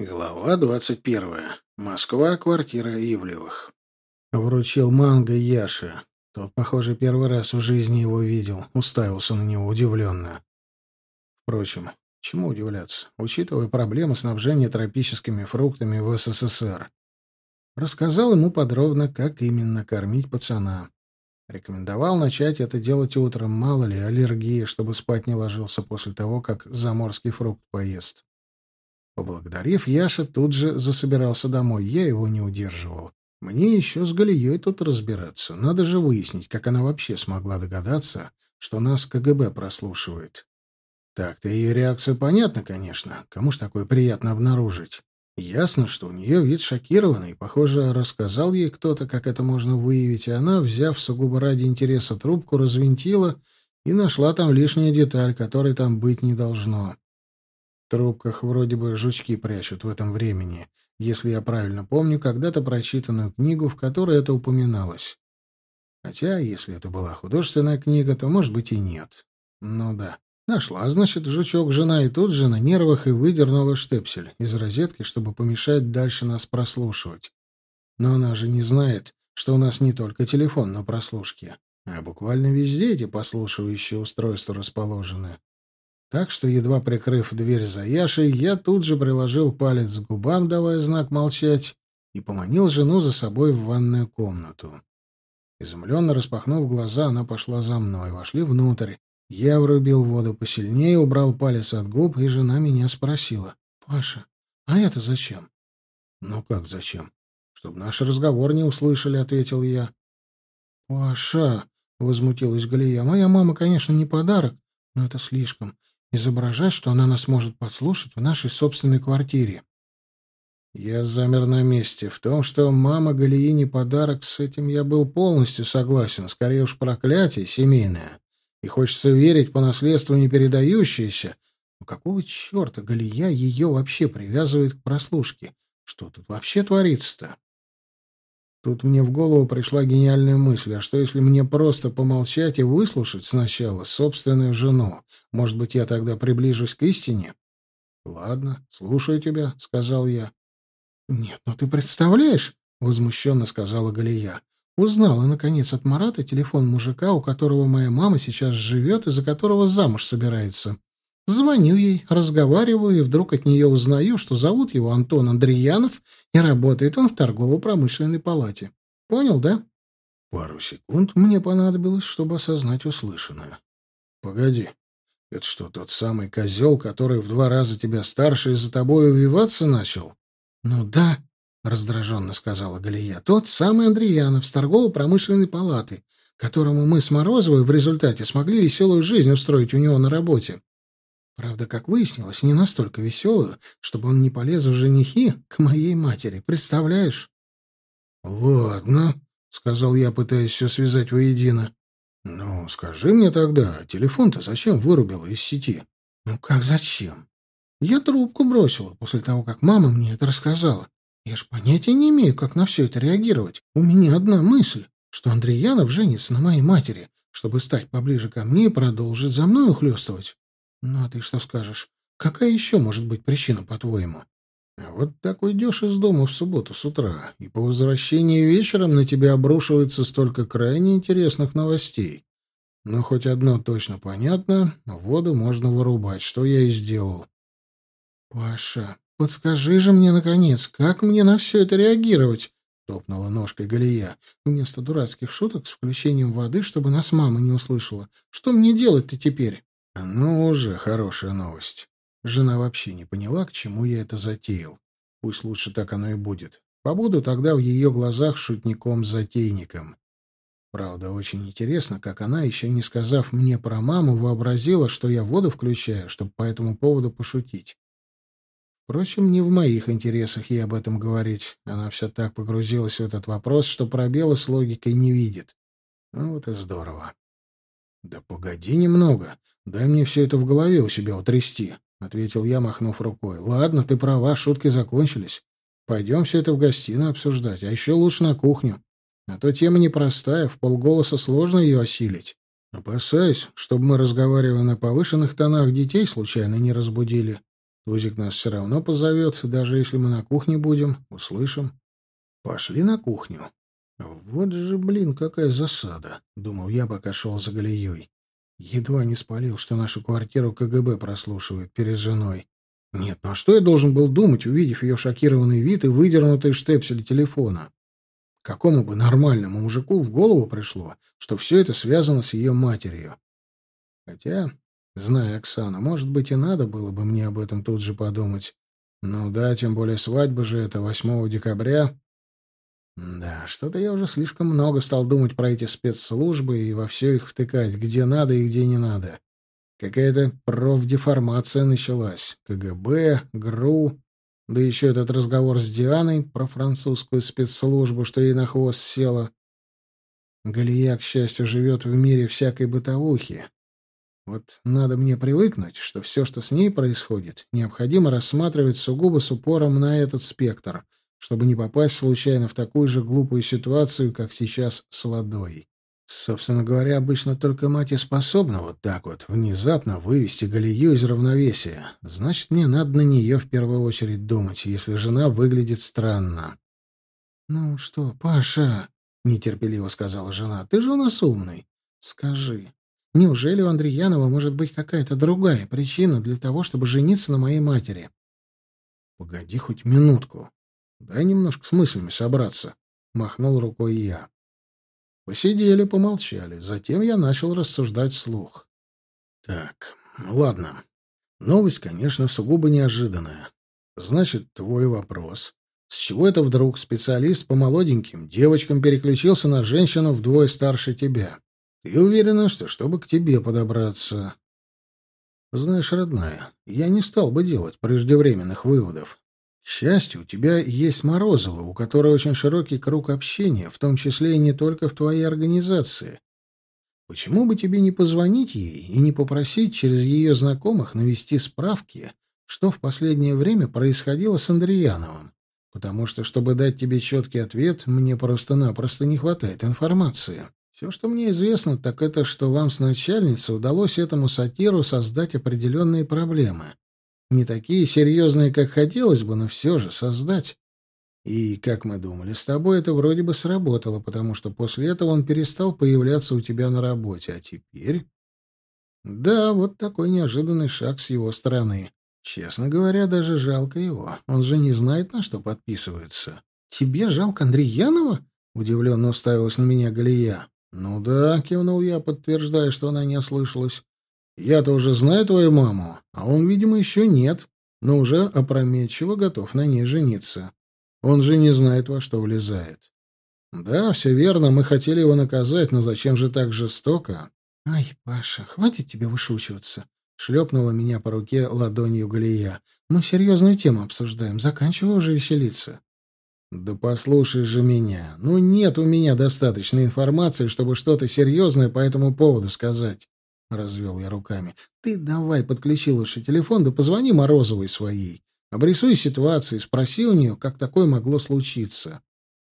Глава двадцать первая. Москва, квартира Ивлевых. Вручил манго Яше. Тот, похоже, первый раз в жизни его видел, уставился на него удивленно. Впрочем, чему удивляться, учитывая проблемы снабжения тропическими фруктами в СССР. Рассказал ему подробно, как именно кормить пацана. Рекомендовал начать это делать утром, мало ли, аллергии, чтобы спать не ложился после того, как заморский фрукт поест. Поблагодарив, Яша тут же засобирался домой. Я его не удерживал. Мне еще с Галией тут разбираться. Надо же выяснить, как она вообще смогла догадаться, что нас КГБ прослушивает. Так-то ее реакция понятна, конечно. Кому ж такое приятно обнаружить? Ясно, что у нее вид шокированный. Похоже, рассказал ей кто-то, как это можно выявить, и она, взяв сугубо ради интереса трубку, развинтила и нашла там лишнюю деталь, которой там быть не должно трубках вроде бы жучки прячут в этом времени, если я правильно помню когда-то прочитанную книгу, в которой это упоминалось. Хотя, если это была художественная книга, то, может быть, и нет. Ну да. Нашла, значит, жучок жена, и тут же на нервах и выдернула штепсель из розетки, чтобы помешать дальше нас прослушивать. Но она же не знает, что у нас не только телефон на прослушке, а буквально везде эти послушивающие устройства расположены. Так что, едва прикрыв дверь за Яшей, я тут же приложил палец к губам, давая знак молчать, и поманил жену за собой в ванную комнату. Изумленно распахнув глаза, она пошла за мной. Вошли внутрь. Я врубил воду посильнее, убрал палец от губ, и жена меня спросила. «Паша, а это зачем?» «Ну как зачем?» «Чтобы наш разговор не услышали», — ответил я. «Паша», — возмутилась Галия, — «моя мама, конечно, не подарок, но это слишком изображать, что она нас может подслушать в нашей собственной квартире. Я замер на месте. В том, что мама Галии не подарок, с этим я был полностью согласен. Скорее уж проклятие семейное. И хочется верить по наследству не передающееся. Но какого черта Галия ее вообще привязывает к прослушке? Что тут вообще творится-то? Тут мне в голову пришла гениальная мысль, а что если мне просто помолчать и выслушать сначала собственную жену? Может быть, я тогда приближусь к истине? — Ладно, слушаю тебя, — сказал я. — Нет, ну ты представляешь, — возмущенно сказала Галия. Узнала, наконец, от Марата телефон мужика, у которого моя мама сейчас живет и за которого замуж собирается. Звоню ей, разговариваю, и вдруг от нее узнаю, что зовут его Антон Андреянов, и работает он в торгово-промышленной палате. Понял, да? Пару секунд мне понадобилось, чтобы осознать услышанное. Погоди, это что, тот самый козел, который в два раза тебя старше и за тобой увиваться начал? Ну да, раздраженно сказала Галия. Тот самый Андреянов с торгово-промышленной палаты, которому мы с Морозовой в результате смогли веселую жизнь устроить у него на работе. Правда, как выяснилось, не настолько веселую, чтобы он не полез в женихи к моей матери. Представляешь? — Ладно, — сказал я, пытаясь все связать воедино. — Ну, скажи мне тогда, телефон-то зачем вырубила из сети? — Ну, как зачем? Я трубку бросила после того, как мама мне это рассказала. Я ж понятия не имею, как на все это реагировать. У меня одна мысль, что Андреянов женится на моей матери, чтобы стать поближе ко мне и продолжить за мной ухлёстывать. Ну, а ты что скажешь? Какая еще может быть причина, по-твоему? Вот так уйдешь из дома в субботу с утра, и по возвращении вечером на тебя обрушивается столько крайне интересных новостей. Но хоть одно точно понятно — воду можно вырубать, что я и сделал. — Паша, подскажи же мне, наконец, как мне на все это реагировать? — топнула ножкой Галия. — Вместо дурацких шуток с включением воды, чтобы нас мама не услышала. Что мне делать-то теперь? Ну, уже хорошая новость. Жена вообще не поняла, к чему я это затеял. Пусть лучше так оно и будет. Побуду тогда в ее глазах шутником-затейником. Правда, очень интересно, как она, еще не сказав мне про маму, вообразила, что я воду включаю, чтобы по этому поводу пошутить. Впрочем, не в моих интересах ей об этом говорить. Она все так погрузилась в этот вопрос, что пробелы с логикой не видит. Ну вот и здорово. «Да погоди немного. Дай мне все это в голове у себя утрясти», — ответил я, махнув рукой. «Ладно, ты права, шутки закончились. Пойдем все это в гостиную обсуждать, а еще лучше на кухню. А то тема непростая, в полголоса сложно ее осилить. Опасаюсь, чтобы мы, разговаривая на повышенных тонах, детей случайно не разбудили. Тузик нас все равно позовет, даже если мы на кухне будем, услышим. Пошли на кухню. Вот же, блин, какая засада, — думал я, пока шел за Галией. Едва не спалил, что нашу квартиру КГБ прослушивает перед женой. Нет, ну а что я должен был думать, увидев ее шокированный вид и выдернутый штепсель телефона? Какому бы нормальному мужику в голову пришло, что все это связано с ее матерью? Хотя, зная Оксану, может быть, и надо было бы мне об этом тут же подумать. Ну да, тем более свадьба же это 8 декабря. Да, что-то я уже слишком много стал думать про эти спецслужбы и во все их втыкать, где надо и где не надо. Какая-то профдеформация началась. КГБ, ГРУ, да еще этот разговор с Дианой про французскую спецслужбу, что ей на хвост села. Галия, к счастью, живет в мире всякой бытовухи. Вот надо мне привыкнуть, что все, что с ней происходит, необходимо рассматривать сугубо с упором на этот спектр, чтобы не попасть случайно в такую же глупую ситуацию, как сейчас с водой. Собственно говоря, обычно только мать и способна вот так вот внезапно вывести Галию из равновесия. Значит, мне надо на нее в первую очередь думать, если жена выглядит странно. — Ну что, Паша, — нетерпеливо сказала жена, — ты же у нас умный. Скажи, неужели у Андреянова может быть какая-то другая причина для того, чтобы жениться на моей матери? — Погоди хоть минутку. Дай немножко с мыслями собраться, — махнул рукой я. Посидели, помолчали. Затем я начал рассуждать вслух. Так, ладно. Новость, конечно, сугубо неожиданная. Значит, твой вопрос. С чего это вдруг специалист по молоденьким девочкам переключился на женщину вдвое старше тебя? Ты уверена, что чтобы к тебе подобраться? Знаешь, родная, я не стал бы делать преждевременных выводов. Счастью, у тебя есть Морозова, у которой очень широкий круг общения, в том числе и не только в твоей организации. Почему бы тебе не позвонить ей и не попросить через ее знакомых навести справки, что в последнее время происходило с Андреяновым? Потому что, чтобы дать тебе четкий ответ, мне просто-напросто не хватает информации. Все, что мне известно, так это, что вам с начальницей удалось этому сатиру создать определенные проблемы. Не такие серьезные, как хотелось бы, но все же создать. И, как мы думали, с тобой это вроде бы сработало, потому что после этого он перестал появляться у тебя на работе. А теперь... Да, вот такой неожиданный шаг с его стороны. Честно говоря, даже жалко его. Он же не знает, на что подписывается. «Тебе жалко Андреянова?» — удивленно уставилась на меня Галия. «Ну да», — кивнул я, подтверждая, что она не ослышалась. Я-то уже знаю твою маму, а он, видимо, еще нет, но уже опрометчиво готов на ней жениться. Он же не знает, во что влезает. Да, все верно, мы хотели его наказать, но зачем же так жестоко? Ай, Паша, хватит тебе вышучиваться. Шлепнула меня по руке ладонью Галия. Мы серьезную тему обсуждаем, заканчивай уже веселиться. Да послушай же меня. Ну, нет у меня достаточной информации, чтобы что-то серьезное по этому поводу сказать. — развел я руками. — Ты давай подключи лучше телефон, да позвони Морозовой своей. Обрисуй ситуацию, спроси у нее, как такое могло случиться.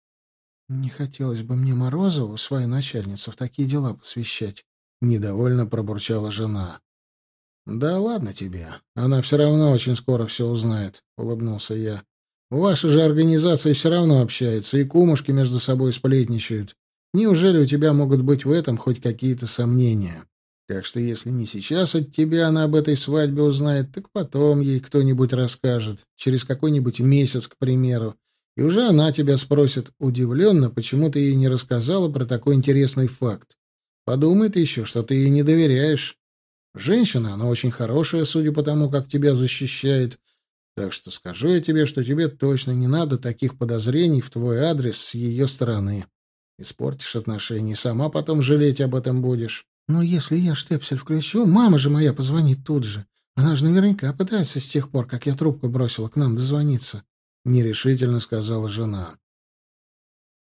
— Не хотелось бы мне Морозову, свою начальницу, в такие дела посвящать, — недовольно пробурчала жена. — Да ладно тебе. Она все равно очень скоро все узнает, — улыбнулся я. — Ваши же организации все равно общаются, и кумушки между собой сплетничают. Неужели у тебя могут быть в этом хоть какие-то сомнения? — так что если не сейчас от тебя она об этой свадьбе узнает, так потом ей кто-нибудь расскажет, через какой-нибудь месяц, к примеру. И уже она тебя спросит удивленно, почему ты ей не рассказала про такой интересный факт. Подумает еще, что ты ей не доверяешь. Женщина, она очень хорошая, судя по тому, как тебя защищает. Так что скажу я тебе, что тебе точно не надо таких подозрений в твой адрес с ее стороны. Испортишь отношения, сама потом жалеть об этом будешь. Но если я штепсель включу, мама же моя позвонит тут же. Она же наверняка пытается с тех пор, как я трубку бросила, к нам дозвониться. Нерешительно сказала жена.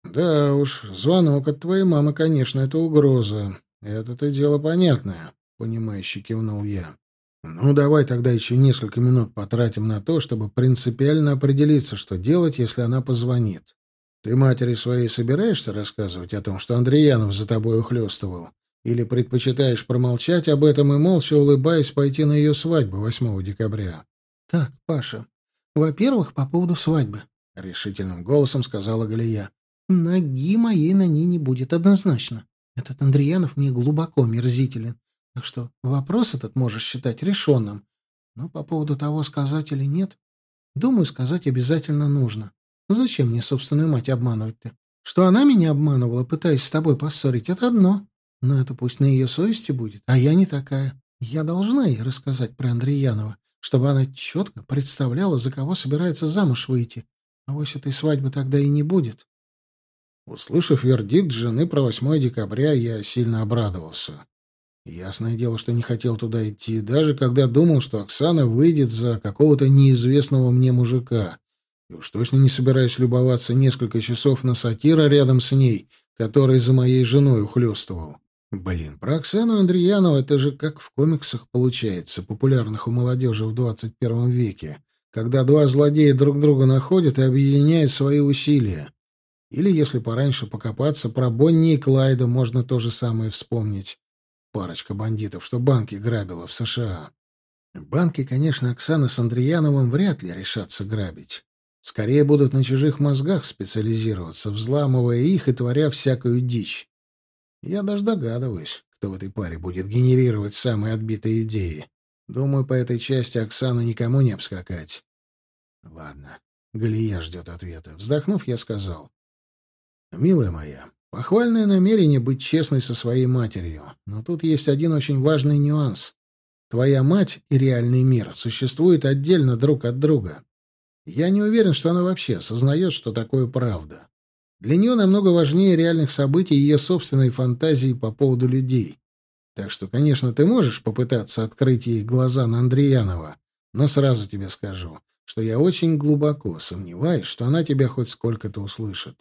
Да уж, звонок от твоей мамы, конечно, это угроза. Это-то дело понятное, понимающе кивнул я. Ну, давай тогда еще несколько минут потратим на то, чтобы принципиально определиться, что делать, если она позвонит. Ты матери своей собираешься рассказывать о том, что Андреянов за тобой ухлёстывал? Или предпочитаешь промолчать об этом и молча улыбаясь пойти на ее свадьбу 8 декабря? «Так, Паша, во-первых, по поводу свадьбы», — решительным голосом сказала Галия. «Ноги моей на ней не будет, однозначно. Этот Андреянов мне глубоко мерзителен. Так что вопрос этот можешь считать решенным. Но по поводу того, сказать или нет, думаю, сказать обязательно нужно. Зачем мне собственную мать обманывать-то? Что она меня обманывала, пытаясь с тобой поссорить, это одно. Но это пусть на ее совести будет, а я не такая. Я должна ей рассказать про Андреянова, чтобы она четко представляла, за кого собирается замуж выйти. А вось этой свадьбы тогда и не будет. Услышав вердикт жены про 8 декабря, я сильно обрадовался. Ясное дело, что не хотел туда идти, даже когда думал, что Оксана выйдет за какого-то неизвестного мне мужика. И уж точно не собираюсь любоваться несколько часов на сатира рядом с ней, который за моей женой ухлёстывал. Блин, про Оксану Андреянову это же как в комиксах получается, популярных у молодежи в 21 веке, когда два злодея друг друга находят и объединяют свои усилия. Или, если пораньше покопаться, про Бонни и Клайда можно то же самое вспомнить. Парочка бандитов, что банки грабила в США. Банки, конечно, Оксана с Андреяновым вряд ли решатся грабить. Скорее будут на чужих мозгах специализироваться, взламывая их и творя всякую дичь. Я даже догадываюсь, кто в этой паре будет генерировать самые отбитые идеи. Думаю, по этой части Оксану никому не обскакать. Ладно, Галия ждет ответа. Вздохнув, я сказал. «Милая моя, Похвальное намерение быть честной со своей матерью, но тут есть один очень важный нюанс. Твоя мать и реальный мир существуют отдельно друг от друга. Я не уверен, что она вообще осознает, что такое правда. Для нее намного важнее реальных событий ее собственной фантазии по поводу людей. Так что, конечно, ты можешь попытаться открыть ей глаза на Андреянова, но сразу тебе скажу, что я очень глубоко сомневаюсь, что она тебя хоть сколько-то услышит.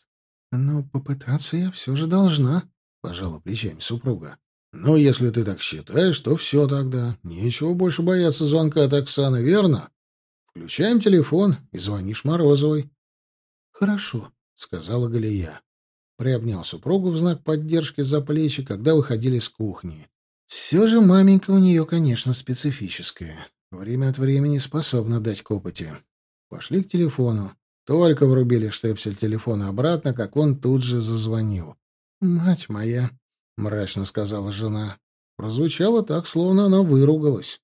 «Но попытаться я все же должна», — пожала плечами супруга. «Ну, если ты так считаешь, то все тогда. Нечего больше бояться звонка от Оксаны, верно? Включаем телефон и звонишь Морозовой». «Хорошо», — сказала Галия. Приобнял супругу в знак поддержки за плечи, когда выходили с кухни. Все же маменька у нее, конечно, специфическая. Время от времени способна дать копоти. Пошли к телефону. Только врубили штепсель телефона обратно, как он тут же зазвонил. «Мать моя!» — мрачно сказала жена. Прозвучало так, словно она выругалась.